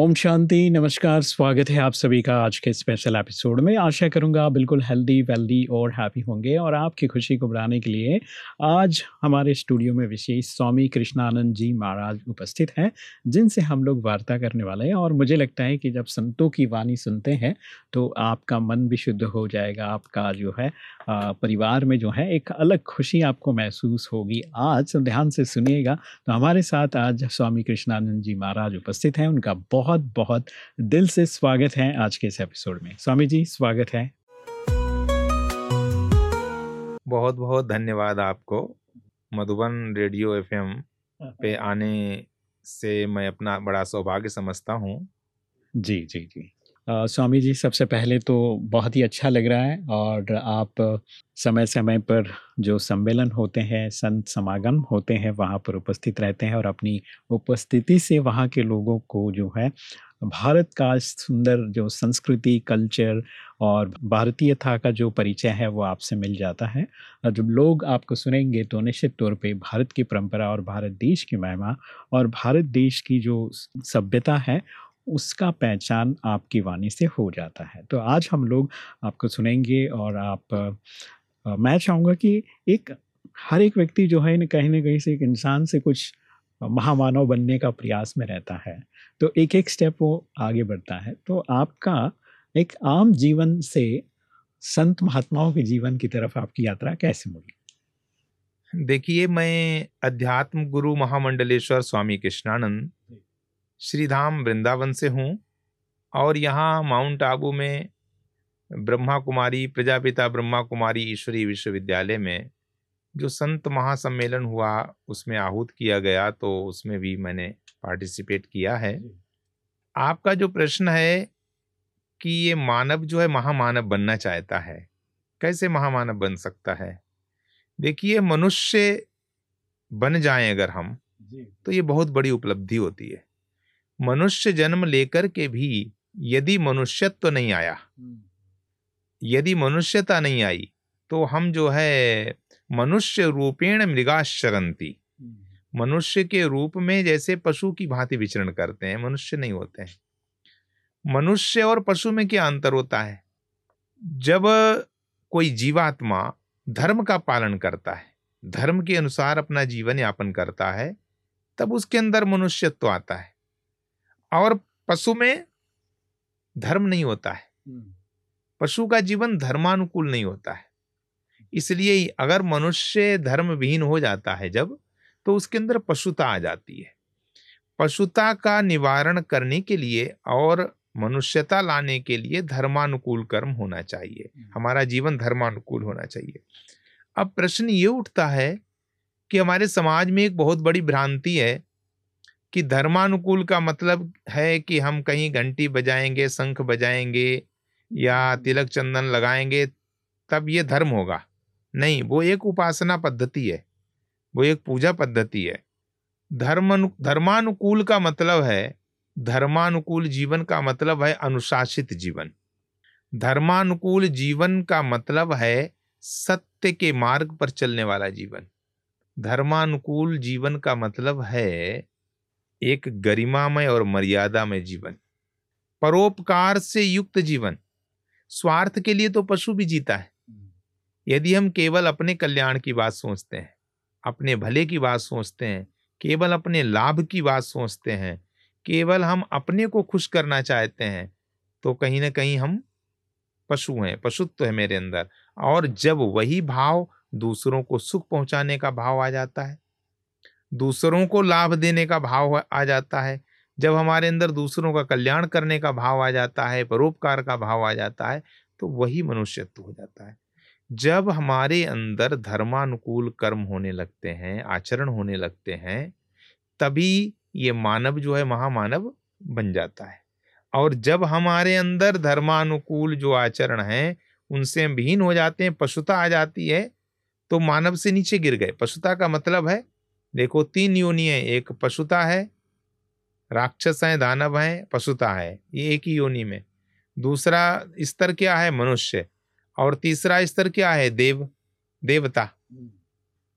ओम शांति, नमस्कार, स्वागत है आप सभी का आज के स्पेशल एपिसोड में। आशा करूँगा बिल्कुल हेल्दी वेल्दी और हैप्पी होंगे और आपकी खुशी को बढ़ाने के लिए आज हमारे स्टूडियो में विशेष स्वामी कृष्णानंद जी महाराज उपस्थित हैं, जिनसे हम लोग वार्ता करने वाले हैं और मुझे लगता है कि जब संतों की वाणी सुनते हैं तो आपका मन भी शुद्ध हो जाएगा, आपका जो है परिवार में जो है, एक अलग खुशी आपको महसूस होगी। आज ध्यान से सुनिएगा तो हमारे साथ आज स्वामी कृष्णानंद जी महाराज उपस्थित हैं, उनका बहुत बहुत बहुत दिल से स्वागत है आज के इस एपिसोड में। स्वामी जी स्वागत है। बहुत बहुत धन्यवाद आपको। मधुबन रेडियो एफएम पे आने से मैं अपना बड़ा सौभाग्य समझता हूँ। जी जी जी। स्वामी जी, सबसे पहले तो बहुत ही अच्छा लग रहा है और आप समय समय पर जो सम्मेलन होते हैं, संत समागम होते हैं, वहाँ पर उपस्थित रहते हैं और अपनी उपस्थिति से वहाँ के लोगों को जो है, भारत का सुंदर जो संस्कृति, कल्चर और भारतीयता का जो परिचय है, वो आपसे मिल जाता है। और जब लोग आपको सुनेंगे तो निश्चित तौर पे भारत की परंपरा और भारत देश की महिमा और भारत देश की जो सभ्यता है उसका पहचान आपकी वाणी से हो जाता है। तो आज हम लोग आपको सुनेंगे और आप मैं चाहूँगा कि एक, हर एक व्यक्ति जो है, कहीं ना कहीं से एक इंसान से कुछ महामानव बनने का प्रयास में रहता है। तो एक एक स्टेप वो आगे बढ़ता है। तो आपका एक आम जीवन से संत महात्माओं के जीवन की तरफ़ आपकी यात्रा कैसे मुड़ी? देखिए, मैं अध्यात्म गुरु महामंडलेश्वर स्वामी कृष्णानंद श्रीधाम वृंदावन से हूँ और यहाँ माउंट आबू में ब्रह्मा कुमारी प्रजापिता ब्रह्मा कुमारी ईश्वरी विश्वविद्यालय में जो संत महासम्मेलन हुआ उसमें आहूत किया गया तो उसमें भी मैंने पार्टिसिपेट किया है। आपका जो प्रश्न है कि ये मानव जो है महामानव बनना चाहता है कैसे महामानव बन सकता है? देखिए मनुष्य बन जाए अगर हम तो ये बहुत बड़ी उपलब्धि होती है। मनुष्य जन्म लेकर के भी यदि मनुष्यत्व तो नहीं आया हम्म। यदि मनुष्यता नहीं आई तो हम जो है मनुष्य रूपेण मृगाशरंती हम्म। मनुष्य के रूप में जैसे पशु की भांति विचरण करते हैं मनुष्य नहीं होते हैं मनुष्य और पशु में क्या अंतर होता है जब कोई जीवात्मा धर्म का पालन करता है धर्म के अनुसार अपना जीवन यापन करता है तब उसके अंदर मनुष्यत्व आता है और पशु में धर्म नहीं होता है। हम्म। पशु का जीवन धर्मानुकूल नहीं होता है। इसलिए अगर मनुष्य धर्म विहीन हो जाता है जब तो उसके अंदर पशुता आ जाती है। पशुता का निवारण करने के लिए और मनुष्यता लाने के लिए धर्मानुकूल कर्म होना चाहिए। हम्म। हमारा जीवन धर्मानुकूल होना चाहिए। अब प्रश्न ये उठता है कि हमारे समाज में एक बहुत बड़ी भ्रांति है कि धर्मानुकूल का मतलब है कि हम कहीं घंटी बजाएँगे, शंख बजाएँगे या तिलक चंदन लगाएँगे, तब ये धर्म होगा। नहीं, वो एक उपासना पद्धति है, वो एक पूजा पद्धति है। धर्म धर्मानुकूल का मतलब है, धर्मानुकूल जीवन का मतलब है अनुशासित जीवन। धर्मानुकूल जीवन का मतलब है सत्य के मार्ग पर चलने वाला जीवन। धर्मानुकूल जीवन का मतलब है एक गरिमामय और मर्यादा में जीवन, परोपकार से युक्त जीवन। स्वार्थ के लिए तो पशु भी जीता है। यदि हम केवल अपने कल्याण की बात सोचते हैं, अपने भले की बात सोचते हैं, केवल अपने लाभ की बात सोचते हैं, केवल हम अपने को खुश करना चाहते हैं तो कहीं ना कहीं हम पशु हैं, पशुत्व है मेरे अंदर। और जब वही भाव दूसरों को सुख पहुँचाने का भाव आ जाता है दूसरों को लाभ देने का भाव आ जाता है। जब हमारे अंदर दूसरों का कल्याण करने का भाव आ जाता है, परोपकार का भाव आ जाता है तो वही मनुष्यत्व हो जाता है। जब हमारे अंदर धर्मानुकूल कर्म होने लगते हैं, आचरण होने लगते हैं, तभी ये मानव जो है, महामानव बन जाता है। और जब हमारे अंदर धर्मानुकूल जो आचरण हैं, उनसे हम विहीन हो जाते हैं, पशुता आ जाती है तो मानव से नीचे गिर गए। पशुता का मतलब है देखो, तीन योनि है। एक पशुता है, राक्षस है, दानव है, पशुता है। ये एक ही योनि में। दूसरा स्तर क्या है? मनुष्य। और तीसरा स्तर क्या है? देव, देवता।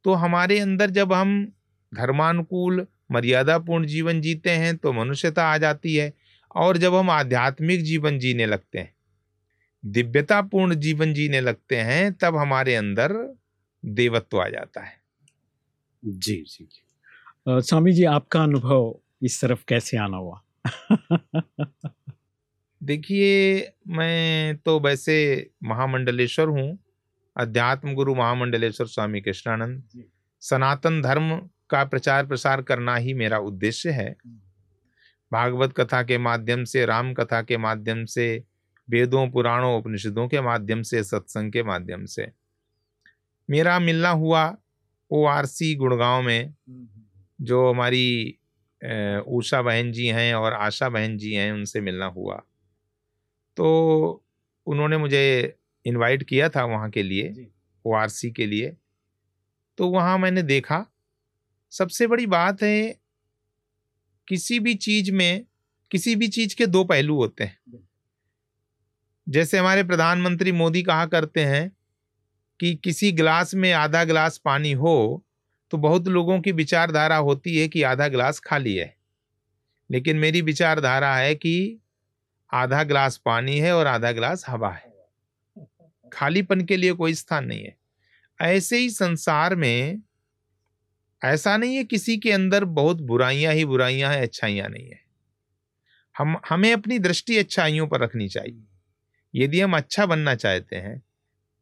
तो हमारे अंदर जब हम धर्मानुकूल, मर्यादापूर्ण जीवन जीते हैं तो मनुष्यता आ जाती है। और जब हम आध्यात्मिक जीवन जीने लगते हैं, दिव्यतापूर्ण जीवन जीने लगते हैं, तब हमारे अंदर देवत्व आ जाता है। जी जी जी। स्वामी जी आपका अनुभव इस तरफ़ कैसे आना हुआ? देखिए मैं तो वैसे महामंडलेश्वर हूँ अध्यात्म गुरु महामंडलेश्वर स्वामी कृष्णानंद। सनातन धर्म का प्रचार प्रसार करना ही मेरा उद्देश्य है। हम्म। भागवत कथा के माध्यम से राम कथा के माध्यम से वेदों पुराणों उपनिषदों के माध्यम से सत्संग के माध्यम से। मेरा मिलना हुआ ओ आर सी गुड़गांव में जो हमारी उषा बहन जी हैं और आशा बहन जी हैं उनसे मिलना हुआ। तो उन्होंने मुझे इनवाइट किया था वहाँ के लिए ओ आर सी के लिए। तो वहाँ मैंने देखा सबसे बड़ी बात है किसी भी चीज़ में किसी भी चीज़ के दो पहलू होते हैं। जैसे हमारे प्रधानमंत्री मोदी कहा करते हैं कि किसी गिलास में आधा गिलास पानी हो तो बहुत लोगों की विचारधारा होती है कि आधा गिलास खाली है। लेकिन मेरी विचारधारा है कि आधा गिलास पानी है और आधा गिलास हवा है। खालीपन के लिए कोई स्थान नहीं है। ऐसे ही संसार में ऐसा नहीं है किसी के अंदर बहुत बुराइयाँ ही बुराइयाँ हैं, अच्छाइयाँ नहीं है। हम, हमें अपनी दृष्टि अच्छाइयों पर रखनी चाहिए। यदि हम अच्छा बनना चाहते हैं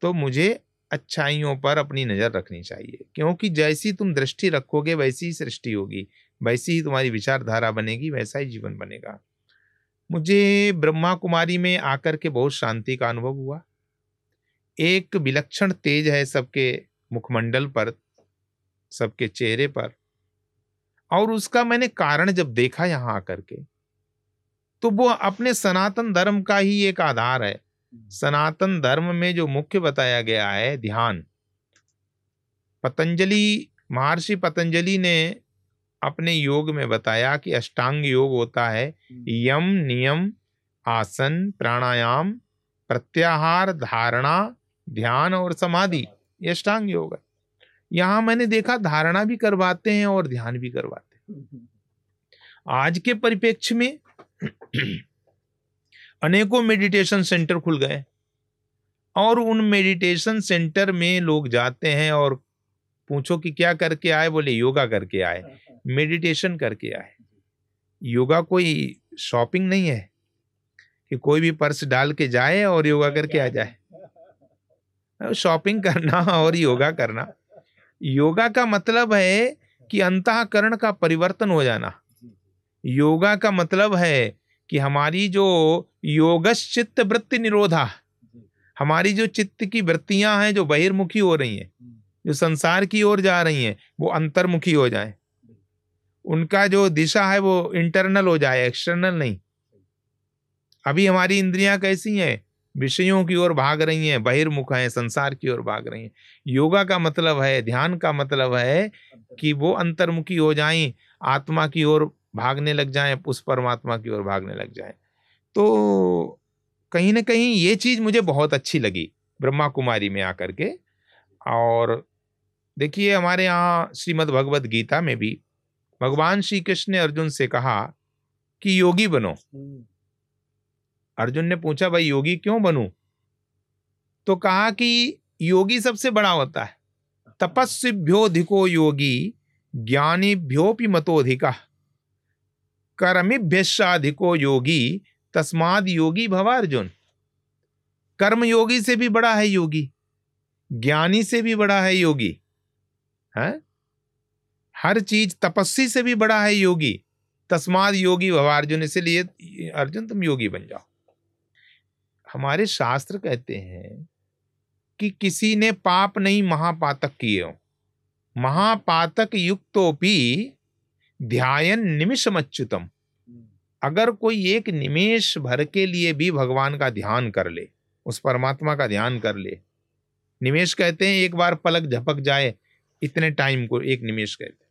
तो मुझे अच्छाइयों पर अपनी नज़र रखनी चाहिए। क्योंकि जैसी तुम दृष्टि रखोगे, वैसी ही सृष्टि होगी। वैसी ही तुम्हारी विचारधारा बनेगी, वैसा ही जीवन बनेगा। मुझे ब्रह्मा कुमारी में आकर के बहुत शांति का अनुभव हुआ। एक विलक्षण तेज है सबके मुखमंडल पर, सबके चेहरे पर। और उसका मैंने कारण जब देखा यहाँ आकर के तो वो अपने सनातन धर्म का ही एक आधार है। सनातन धर्म में जो मुख्य बताया गया है ध्यान। पतंजलि महर्षि पतंजलि ने अपने योग में बताया कि अष्टांग योग होता है यम नियम आसन प्राणायाम प्रत्याहार धारणा ध्यान और समाधि ये अष्टांग योग है। यहाँ मैंने देखा धारणा भी करवाते हैं और ध्यान भी करवाते हैं। आज के परिप्रेक्ष्य में अनेकों मेडिटेशन सेंटर खुल गए। और उन मेडिटेशन सेंटर में लोग जाते हैं और पूछो कि क्या करके आए? बोले, योगा करके आए। मेडिटेशन करके आए। योगा कोई शॉपिंग नहीं है कि कोई भी पर्स डाल के जाए और योगा करके आ जाए। शॉपिंग करना और योगा करना। योगा का मतलब है कि अंतकरण का परिवर्तन हो जाना। योगा का मतलब है कि हमारी जो योगश्चित्त वृत्ति निरोधा हमारी जो चित्त की वृत्तियाँ हैं जो बहिर्मुखी हो रही हैं जो संसार की ओर जा रही हैं वो अंतर्मुखी हो जाए। उनका जो दिशा है वो इंटरनल हो जाए एक्सटर्नल नहीं। अभी हमारी इंद्रियाँ कैसी हैं? विषयों की ओर भाग रही हैं बहिर्मुख हैं संसार की ओर भाग रही हैं। योगा का मतलब है ध्यान का मतलब है कि वो अंतर्मुखी हो जाएँ आत्मा की ओर भागने लग जाएँ उस परमात्मा की ओर भागने लग जाएँ। तो कहीं ना कहीं ये चीज़ मुझे बहुत अच्छी लगी ब्रह्मा कुमारी में आकर के। और देखिए हमारे यहाँ श्रीमद् भगवद गीता में भी भगवान श्री कृष्ण ने अर्जुन से कहा कि योगी बनो। अर्जुन ने पूछा भाई योगी क्यों बनूं? तो कहा कि योगी सबसे बड़ा होता है। तपस्विभ्योधिको योगी ज्ञानीभ्योपि मतोधिका कर्मिभ्यधिको योगी तस्माद योगी भवा अर्जुन कर्म योगी से भी बड़ा है योगी। ज्ञानी से भी बड़ा है योगी। है? हर चीज़ तपस्वी से भी बड़ा है योगी। तस्माद योगी भव अर्जुन इसलिए अर्जुन, तुम योगी बन जाओ। हमारे शास्त्र कहते हैं कि किसी ने पाप नहीं महापातक किए हो। महापातक युक्तोपि ध्यान निमिषमच्युतम। अगर कोई एक निमेश भर के लिए भी भगवान का ध्यान कर ले, उस परमात्मा का ध्यान कर ले निमेश कहते हैं एक बार पलक झपक जाए, इतने टाइम को एक निमेश कहते हैं।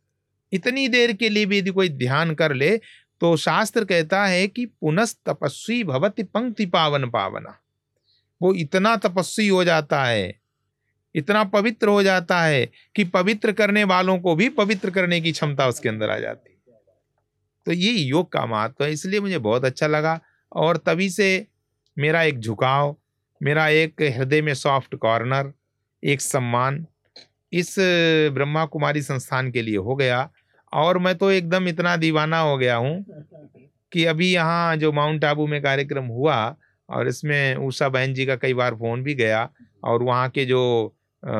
इतनी देर के लिए भी यदि कोई ध्यान कर ले तो शास्त्र कहता है कि पुनस तपस्वी भवति पंक्ति पावन पावना। वो इतना तपस्वी हो जाता है, इतना पवित्र हो जाता है कि पवित्र करने वालों को भी पवित्र करने की क्षमता उसके अंदर आ जाती तो ये योग का महत्व है इसलिए मुझे बहुत अच्छा लगा। और तभी से मेरा एक झुकाव मेरा एक हृदय में सॉफ्ट कॉर्नर एक सम्मान इस ब्रह्मा कुमारी संस्थान के लिए हो गया। और मैं तो एकदम इतना दीवाना हो गया हूँ कि अभी यहाँ जो माउंट आबू में कार्यक्रम हुआ और इसमें उषा बहन जी का कई बार फ़ोन भी गया और वहाँ के जो आ,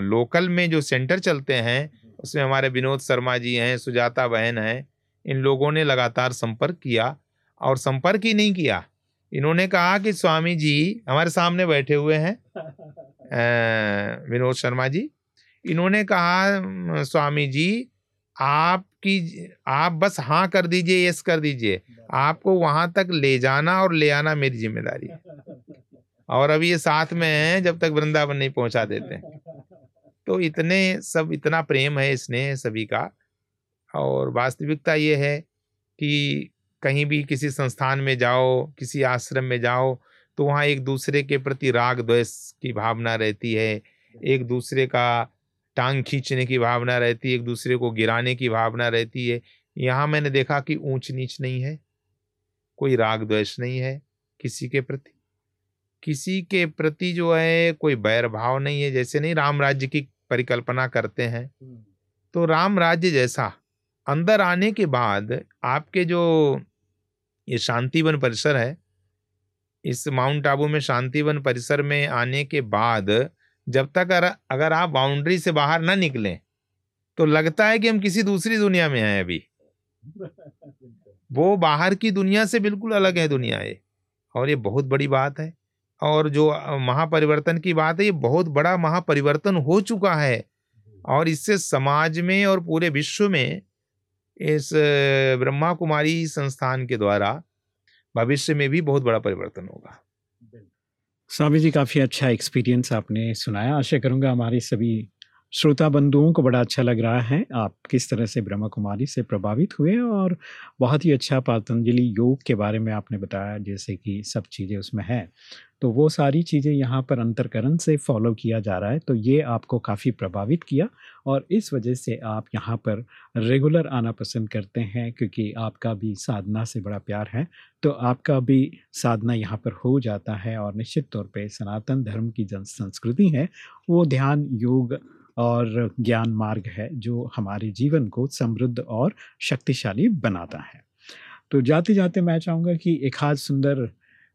लोकल में जो सेंटर चलते हैं उसमें हमारे विनोद शर्मा जी हैं सुजाता बहन हैं इन लोगों ने लगातार संपर्क किया और संपर्क ही नहीं किया। इन्होंने कहा कि स्वामी जी हमारे सामने बैठे हुए हैं। विनोद शर्मा जी इन्होंने कहा स्वामी जी आपकी आप बस हाँ कर दीजिए यस कर दीजिए। आपको वहाँ तक ले जाना और ले आना मेरी ज़िम्मेदारी है। और अभी ये साथ में हैं जब तक वृंदावन नहीं पहुँचा देते तो इतने सब इतना प्रेम है स्नेह सभी का। और वास्तविकता ये है कि कहीं भी किसी संस्थान में जाओ किसी आश्रम में जाओ तो वहाँ एक दूसरे के प्रति राग द्वेष की भावना रहती है। एक दूसरे का टांग खींचने की भावना रहती है एक दूसरे को गिराने की भावना रहती है। यहाँ मैंने देखा कि ऊंच नीच नहीं है कोई राग द्वेष नहीं है किसी के प्रति। किसी के प्रति जो है कोई बैर भाव नहीं है जैसे नहीं राम राज्य की परिकल्पना करते हैं। तो राम राज्य जैसा अंदर आने के बाद आपके जो ये शांतिवन परिसर है इस माउंट आबू में शांतिवन परिसर में आने के बाद जब तक अगर आप बाउंड्री से बाहर ना निकलें तो लगता है कि हम किसी दूसरी दुनिया में हैं अभी। वो बाहर की दुनिया से बिल्कुल अलग है दुनिया ये और ये बहुत बड़ी बात है और जो महापरिवर्तन की बात है ये बहुत बड़ा महापरिवर्तन हो चुका है और इससे समाज में और पूरे विश्व में इस ब्रह्मा कुमारी संस्थान के द्वारा भविष्य में भी बहुत बड़ा परिवर्तन होगा। स्वामी जी, काफ़ी अच्छा एक्सपीरियंस आपने सुनाया। आशा करूँगा हमारे सभी श्रोता बंधुओं को बड़ा अच्छा लग रहा है, आप किस तरह से ब्रह्मा कुमारी से प्रभावित हुए और बहुत ही अच्छा पातंजलि योग के बारे में आपने बताया, जैसे कि सब चीज़ें उसमें हैं। तो वो सारी चीज़ें यहाँ पर अंतरकरण से फॉलो किया जा रहा है तो ये आपको काफ़ी प्रभावित किया और इस वजह से आप यहाँ पर रेगुलर आना पसंद करते हैं, क्योंकि आपका भी साधना से बड़ा प्यार है। तो आपका भी साधना यहाँ पर हो जाता है और निश्चित तौर पे सनातन धर्म की जन संस्कृति है, वो ध्यान, योग और ज्ञान मार्ग है जो हमारे जीवन को समृद्ध और शक्तिशाली बनाता है। तो जाते जाते मैं चाहूँगा कि एक हाथ सुंदर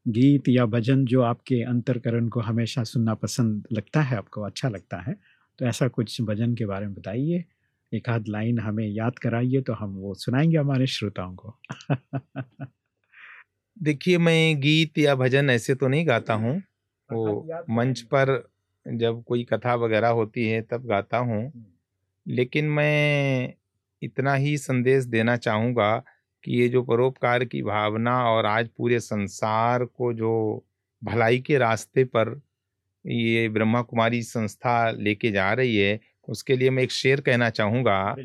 गीत या भजन जो आपके अंतरकरण को हमेशा सुनना पसंद लगता है आपको अच्छा लगता है तो ऐसा कुछ भजन के बारे में बताइए। एक आध लाइन हमें याद कराइए तो हम वो सुनाएँगे हमारे श्रोताओं को। देखिए मैं गीत या भजन ऐसे तो नहीं गाता हूँ। वो मंच पर जब कोई कथा वगैरह होती है तब गाता हूँ। लेकिन मैं इतना ही संदेश देना चाहूँगा कि ये जो परोपकार की भावना और आज पूरे संसार को जो भलाई के रास्ते पर ये ब्रह्मा कुमारी संस्था लेके जा रही है उसके लिए मैं एक शेर कहना चाहूँगा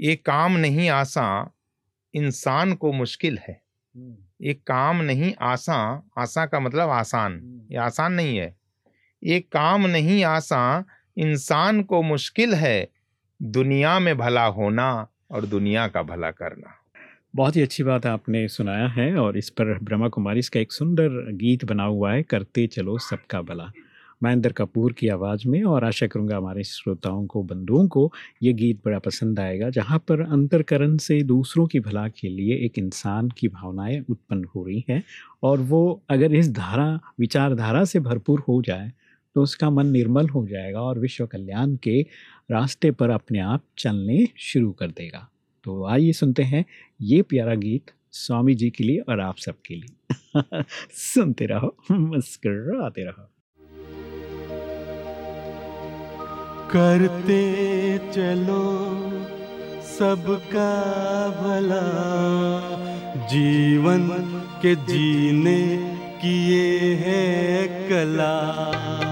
ये काम नहीं आसान इंसान को मुश्किल है। ये काम नहीं आसान आसान का मतलब आसान। ये आसान नहीं है ये काम नहीं आसान, इंसान को मुश्किल है दुनिया में भला होना और दुनिया का भला करना। बहुत ही अच्छी बात आपने सुनाया है और इस पर ब्रह्मा कुमारी इसका एक सुंदर गीत बना हुआ है, करते चलो सबका भला। महेंद्र कपूर की आवाज़ में और आशा करूँगा हमारे श्रोताओं को, बंधुओं को ये गीत बड़ा पसंद आएगा, जहाँ पर अंतरकरण से दूसरों की भला के लिए एक इंसान की भावनाएँ उत्पन्न हो रही हैं और वो अगर इस धारा, विचारधारा से भरपूर हो जाए तो उसका मन निर्मल हो जाएगा और विश्व कल्याण के रास्ते पर अपने आप चलने शुरू कर देगा। तो आइए सुनते हैं ये प्यारा गीत स्वामी जी के लिए और आप सबके लिए। सुनते रहो, मुस्कराते रहो। करते चलो सबका भला। जीवन के जीने किए है कला।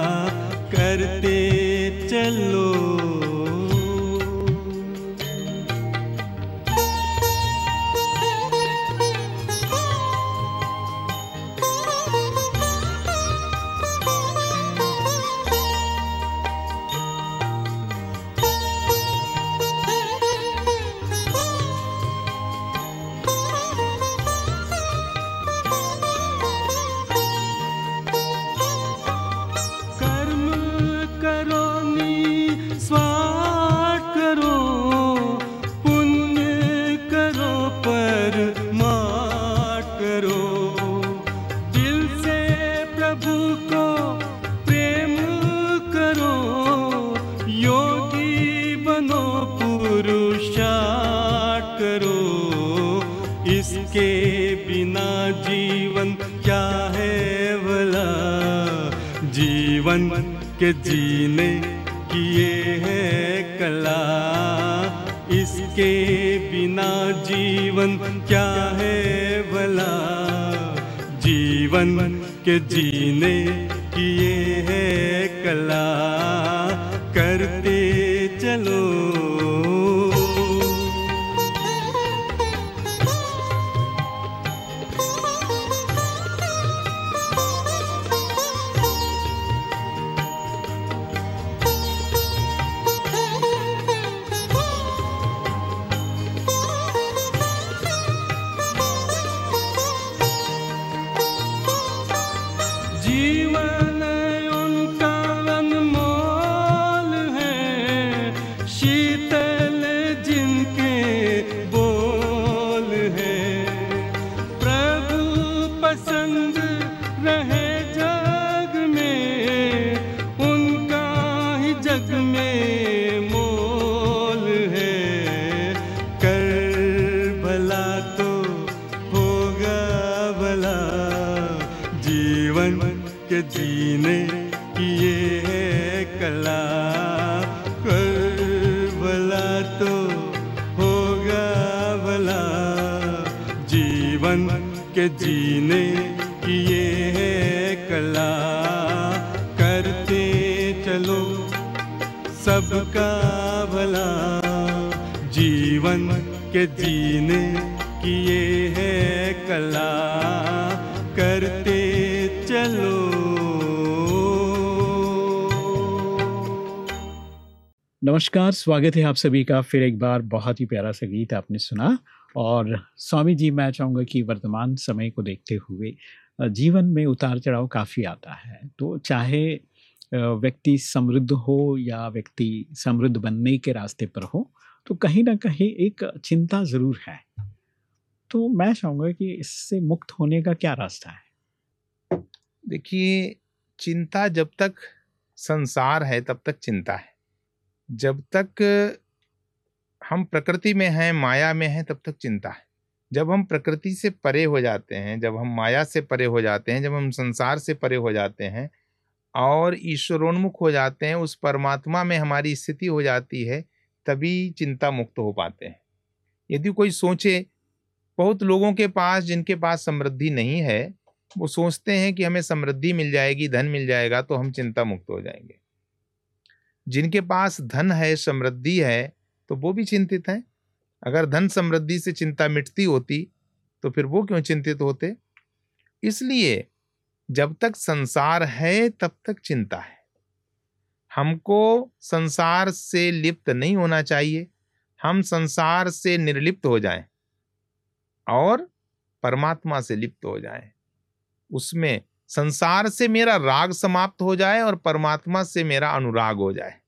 के जीने किए ये है कला। इसके बिना जीवन क्या है भला? जीवन के जीने नमस्कार, स्वागत है आप सभी का। फिर एक बार बहुत ही प्यारा सा गीत आपने सुना और स्वामी जी, मैं चाहूँगा कि वर्तमान समय को देखते हुए जीवन में उतार चढ़ाव काफ़ी आता है। तो चाहे व्यक्ति समृद्ध हो या व्यक्ति समृद्ध बनने के रास्ते पर हो तो कहीं ना कहीं एक चिंता ज़रूर है। तो मैं चाहूँगा कि इससे मुक्त होने का क्या रास्ता है? देखिए, चिंता जब तक संसार है, तब तक चिंता है। जब तक हम प्रकृति में हैं, माया में हैं, तब तक चिंता है। जब हम प्रकृति से परे हो जाते हैं, जब हम माया से परे हो जाते हैं, जब हम संसार से परे हो जाते हैं और ईश्वरोन्मुख हो जाते हैं, उस परमात्मा में हमारी स्थिति हो जाती है, तभी चिंता मुक्त हो पाते हैं। यदि कोई सोचे, बहुत लोगों के पास जिनके पास समृद्धि नहीं है, वो सोचते हैं कि हमें समृद्धि मिल जाएगी, धन मिल जाएगा तो हम चिंता मुक्त हो जाएँगे। जिनके पास धन है, समृद्धि है तो वो भी चिंतित हैं। अगर धन समृद्धि से चिंता मिटती होती तो फिर वो क्यों चिंतित होते? इसलिए जब तक संसार है, तब तक चिंता है। हमको संसार से लिप्त नहीं होना चाहिए। हम संसार से निर्लिप्त हो जाएँ और परमात्मा से लिप्त हो जाएँ। उसमें संसार से मेरा राग समाप्त हो जाए और परमात्मा से मेरा अनुराग हो जाए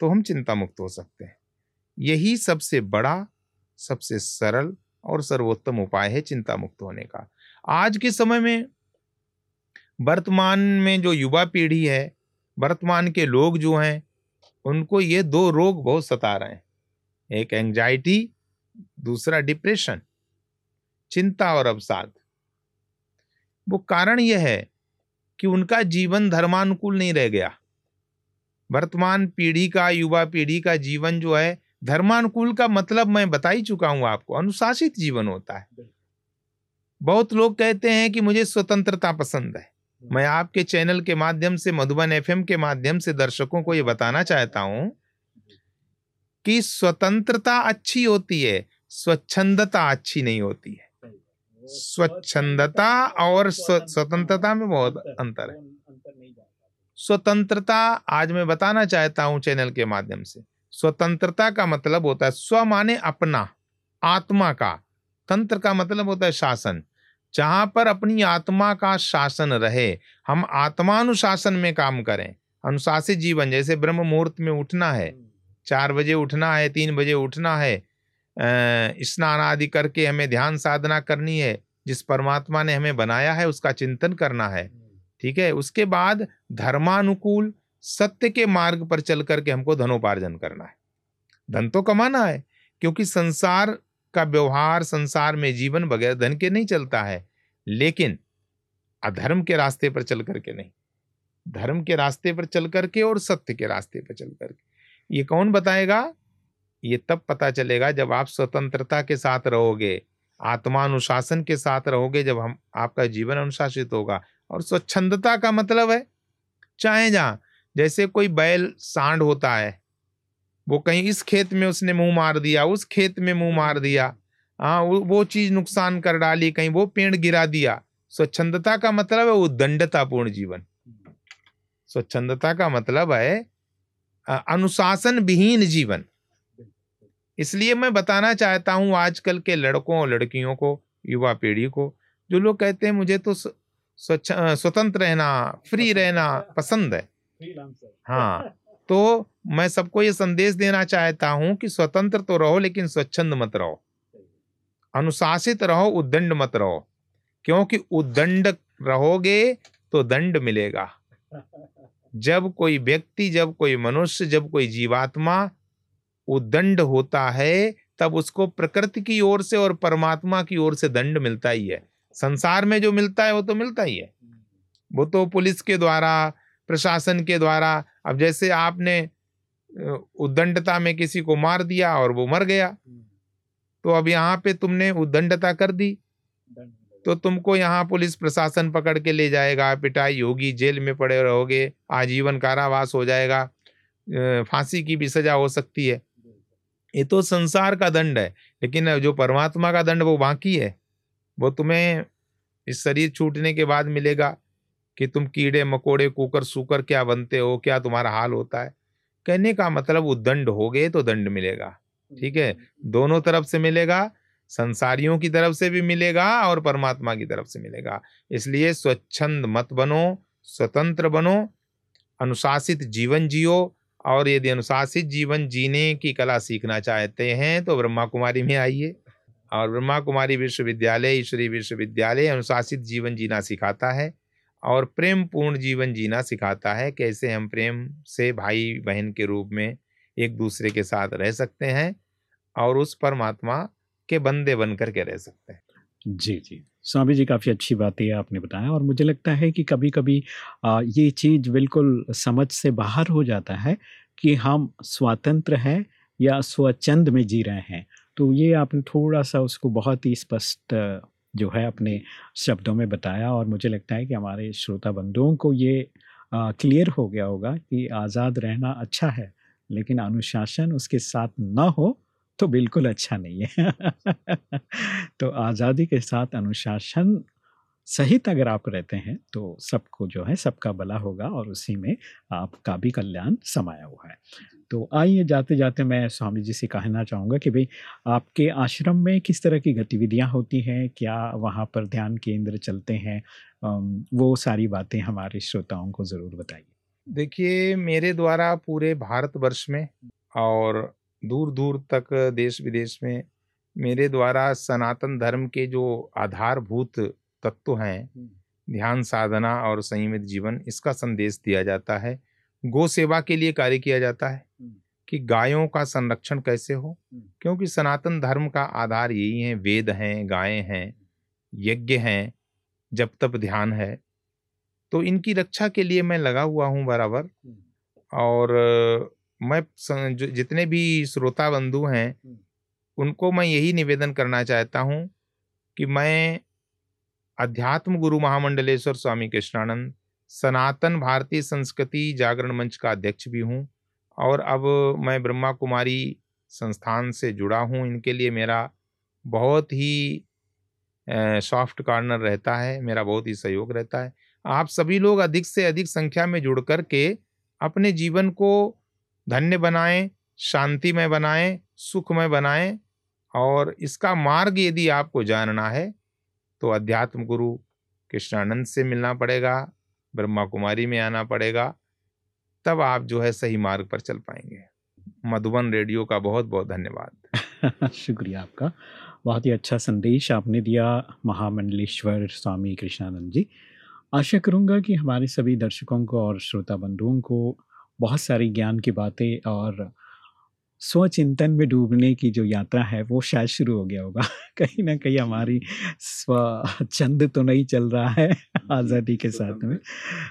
तो हम चिंता मुक्त हो सकते हैं। यही सबसे बड़ा, सबसे सरल और सर्वोत्तम उपाय है चिंता मुक्त होने का। आज के समय में वर्तमान में जो युवा पीढ़ी है, वर्तमान के लोग जो हैं, उनको ये दो रोग बहुत सता रहे हैं। एक एंजाइटी दूसरा डिप्रेशन चिंता और अवसाद। वो कारण यह है कि उनका जीवन धर्मानुकूल नहीं रह गया। वर्तमान पीढ़ी का, युवा पीढ़ी का जीवन जो है, धर्मानुकूल का मतलब मैं बता ही चुका हूँ आपको, अनुशासित जीवन होता है। बहुत लोग कहते हैं कि मुझे स्वतंत्रता पसंद है। मैं आपके चैनल के माध्यम से, मधुबन एफएम के माध्यम से दर्शकों को यह बताना चाहता हूँ कि स्वतंत्रता अच्छी होती है, स्वच्छंदता अच्छी नहीं होती है। स्वच्छंदता और स्वतंत्रता में बहुत अंतर है। स्वतंत्रता आज मैं बताना चाहता हूँ चैनल के माध्यम से। स्वतंत्रता का मतलब होता है स्व माने अपना, आत्मा का। तंत्र का मतलब होता है शासन। जहाँ पर अपनी आत्मा का शासन रहे, हम आत्मानुशासन में काम करें। अनुशासित जीवन, जैसे ब्रह्म मुहूर्त में उठना है, चार बजे उठना है, तीन बजे उठना है स्नान आदि करके हमें ध्यान साधना करनी है, जिस परमात्मा ने हमें बनाया है, उसका चिंतन करना है। ठीक है? उसके बाद धर्मानुकूल सत्य के मार्ग पर चल करके हमको धनोपार्जन करना है। धन तो कमाना है, क्योंकि संसार का व्यवहार संसार में जीवन बगैर धन के नहीं चलता है, लेकिन अधर्म के रास्ते पर चल करके नहीं। धर्म के रास्ते पर चल करके और सत्य के रास्ते पर चल करके। ये कौन बताएगा? ये तब पता चलेगा जब आप स्वतंत्रता के साथ रहोगे, आत्मानुशासन के साथ रहोगे जब हम, आपका जीवन अनुशासित होगा। और स्वच्छंदता का मतलब है, चाहे जहाँ, जैसे कोई बैल सांड होता है, वो कहीं इस खेत में उसने मुँह मार दिया, उस खेत में मुँह मार दिया हाँ वो चीज़ नुकसान कर डाली, कहीं वो पेड़ गिरा दिया, स्वच्छंदता का मतलब है उदंडतापूर्ण जीवन। स्वच्छंदता का मतलब है अनुशासन विहीन जीवन। इसलिए मैं बताना चाहता हूँ आजकल के लड़कों और लड़कियों को युवा पीढ़ी को जो लोग कहते हैं मुझे तो स्वच्छ स्वतंत्र रहना फ्री रहना पसंद है। हाँ तो मैं सबको ये संदेश देना चाहता हूँ कि स्वतंत्र तो रहो लेकिन स्वच्छंद मत रहो। अनुशासित रहो उद्दंड मत रहो। क्योंकि उद्दंड रहोगे तो दंड मिलेगा। जब कोई व्यक्ति जब कोई मनुष्य जब कोई जीवात्मा उद्दंड होता है, तब उसको प्रकृति की ओर से और परमात्मा की ओर से दंड मिलता ही है। संसार में जो मिलता है, वो तो मिलता ही है। वो तो पुलिस के द्वारा, प्रशासन के द्वारा, अब जैसे आपने उद्दंडता में किसी को मार दिया और वो मर गया तो अब यहाँ पे तुमने उद्दंडता कर दी। तो तुमको यहाँ पुलिस प्रशासन पकड़ के ले जाएगा, पिटाई होगी, जेल में पड़े रहोगे, आजीवन कारावास हो जाएगा फांसी की भी सजा हो सकती है। ये तो संसार का दंड है, लेकिन जो परमात्मा का दंड वो बाकी है। वो तुम्हें इस शरीर छूटने के बाद मिलेगा कि तुम कीड़े, मकोड़े, कुकर, सूकर क्या बनते हो, क्या तुम्हारा हाल होता है। कहने का मतलब वो दंड हो गए तो दंड मिलेगा, ठीक है? दोनों तरफ़ से मिलेगा, संसारियों की तरफ़ से भी मिलेगा और परमात्मा की तरफ़ से मिलेगा। इसलिए स्वच्छंद मत बनो, स्वतंत्र बनो, अनुशासित जीवन जियो और यदि अनुशासित जीवन जीने की कला सीखना चाहते हैं तो ब्रह्मा कुमारी में आइए। और ब्रह्मा कुमारी विश्वविद्यालय, ईश्वरी विश्वविद्यालय अनुशासित जीवन जीना सिखाता है और प्रेम पूर्ण जीवन जीना सिखाता है। कैसे हम प्रेम से भाई बहन के रूप में एक दूसरे के साथ रह सकते हैं और उस परमात्मा के बंदे बन करके रह सकते हैं। जी जी। स्वामी जी, काफ़ी अच्छी बात है आपने बताया और मुझे लगता है कि कभी कभी ये चीज़ बिल्कुल समझ से बाहर हो जाता है कि हम स्वतंत्र हैं या स्वच्छंद में जी रहे हैं। तो ये आपने थोड़ा सा उसको बहुत ही स्पष्ट, जो है, अपने शब्दों में बताया और मुझे लगता है कि हमारे श्रोता बंधुओं को ये क्लियर हो गया होगा कि आज़ाद रहना अच्छा है, लेकिन अनुशासन उसके साथ ना हो तो बिल्कुल अच्छा नहीं है। तो आज़ादी के साथ अनुशासन सहित अगर आप रहते हैं तो सबको जो है, सबका भला होगा और उसी में आपका भी कल्याण समाया हुआ है। तो आइए जाते जाते मैं स्वामी जी से कहना चाहूँगा कि भाई, आपके आश्रम में किस तरह की गतिविधियाँ होती हैं? क्या वहाँ पर ध्यान केंद्र चलते हैं? वो सारी बातें हमारे श्रोताओं को ज़रूर बताइए। देखिए, मेरे द्वारा पूरे भारतवर्ष में और दूर दूर तक देश विदेश में मेरे द्वारा सनातन धर्म के जो आधारभूत तत्व हैं। ध्यान साधना और संयमित जीवन इसका संदेश दिया जाता है गो सेवा के लिए कार्य किया जाता है। कि गायों का संरक्षण कैसे हो। क्योंकि सनातन धर्म का आधार यही है वेद हैं गायें हैं यज्ञ हैं जब तप ध्यान है तो इनकी रक्षा के लिए मैं लगा हुआ हूँ बराबर और मैं जितने भी श्रोता बंधु हैं उनको मैं यही निवेदन करना चाहता हूँ कि मैं अध्यात्म गुरु महामंडलेश्वर स्वामी कृष्णानंद सनातन भारतीय संस्कृति जागरण मंच का अध्यक्ष भी हूँ और अब मैं ब्रह्मा कुमारी संस्थान से जुड़ा हूँ। इनके लिए मेरा बहुत ही सॉफ्ट कॉर्नर रहता है मेरा बहुत ही सहयोग रहता है। आप सभी लोग अधिक से अधिक संख्या में जुड़ कर के अपने जीवन को धन्य बनाएँ शांतिमय बनाएँ सुखमय बनाएँ, और इसका मार्ग यदि आपको जानना है तो अध्यात्म गुरु कृष्णानंद से मिलना पड़ेगा, ब्रह्मा कुमारी में आना पड़ेगा, तब आप जो है सही मार्ग पर चल पाएँगे। मधुबन रेडियो का बहुत बहुत धन्यवाद। शुक्रिया आपका। बहुत ही अच्छा संदेश आपने दिया, महामंडलेश्वर स्वामी कृष्णानंद जी। आशा करूँगा कि हमारे सभी दर्शकों को और श्रोता बंधुओं को बहुत सारी ज्ञान की बातें और स्वचिंतन में डूबने की जो यात्रा है वो शायद शुरू हो गया होगा। कहीं ना कहीं हमारी स्वचंद तो नहीं चल रहा है आज़ादी के साथ में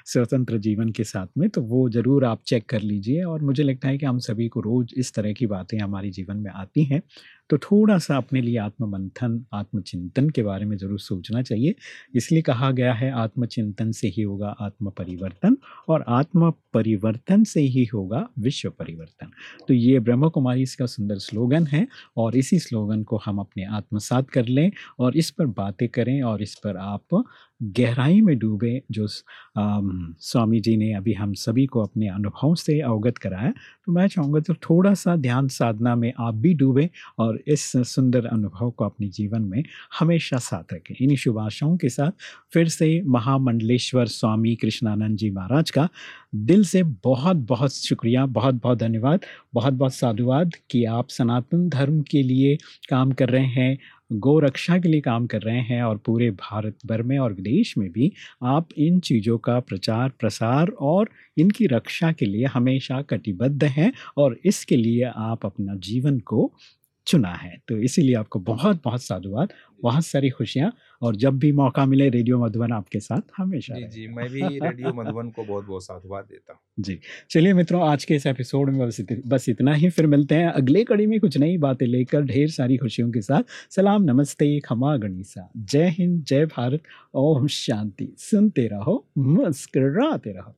स्वतंत्र जीवन के साथ में तो वो ज़रूर आप चेक कर लीजिए और मुझे लगता है कि हम सभी को रोज़ इस तरह की बातें हमारे जीवन में आती हैं। तो थोड़ा सा अपने लिए आत्ममंथन, आत्मचिंतन के बारे में ज़रूर सोचना चाहिए। इसलिए कहा गया है, आत्मचिंतन से ही होगा आत्म परिवर्तन और आत्म परिवर्तन से ही होगा विश्व परिवर्तन तो ये ब्रह्म कुमारी इसका सुंदर स्लोगन है और इसी स्लोगन को हम अपने आत्मसात कर लें और इस पर बातें करें और इस पर आप गहराई में डूबे, जो स्वामी जी ने अभी हम सभी को अपने अनुभव से अवगत कराया। तो मैं चाहूँगा तो थोड़ा सा ध्यान साधना में आप भी डूबें और इस सुंदर अनुभव को अपने जीवन में हमेशा साथ रखें। इन्हीं शुभ आशाओं के साथ फिर से महामंडलेश्वर स्वामी कृष्णानंद जी महाराज का दिल से बहुत बहुत शुक्रिया बहुत बहुत धन्यवाद बहुत बहुत साधुवाद कि आप सनातन धर्म के लिए काम कर रहे हैं, गौ रक्षा के लिए काम कर रहे हैं और पूरे भारत भर में और विदेश में भी आप इन चीज़ों का प्रचार, प्रसार और इनकी रक्षा के लिए हमेशा कटिबद्ध हैं और इसके लिए आप अपना जीवन को चुना है। तो इसीलिए आपको बहुत बहुत साधुवाद बहुत सारी खुशियाँ और जब भी मौका मिले रेडियो मधुबन आपके साथ हमेशा जी जी मैं भी रेडियो मधुबन को बहुत बहुत साधुवाद देता हूँ। जी चलिए मित्रों आज के इस एपिसोड में बस बस इतना ही फिर मिलते हैं अगले कड़ी में कुछ नई बातें लेकर ढेर सारी खुशियों के साथ। सलाम नमस्ते खमा गणिसा जय हिंद जय भारत ओम शांति। सुनते रहो मुस्कराते रहो।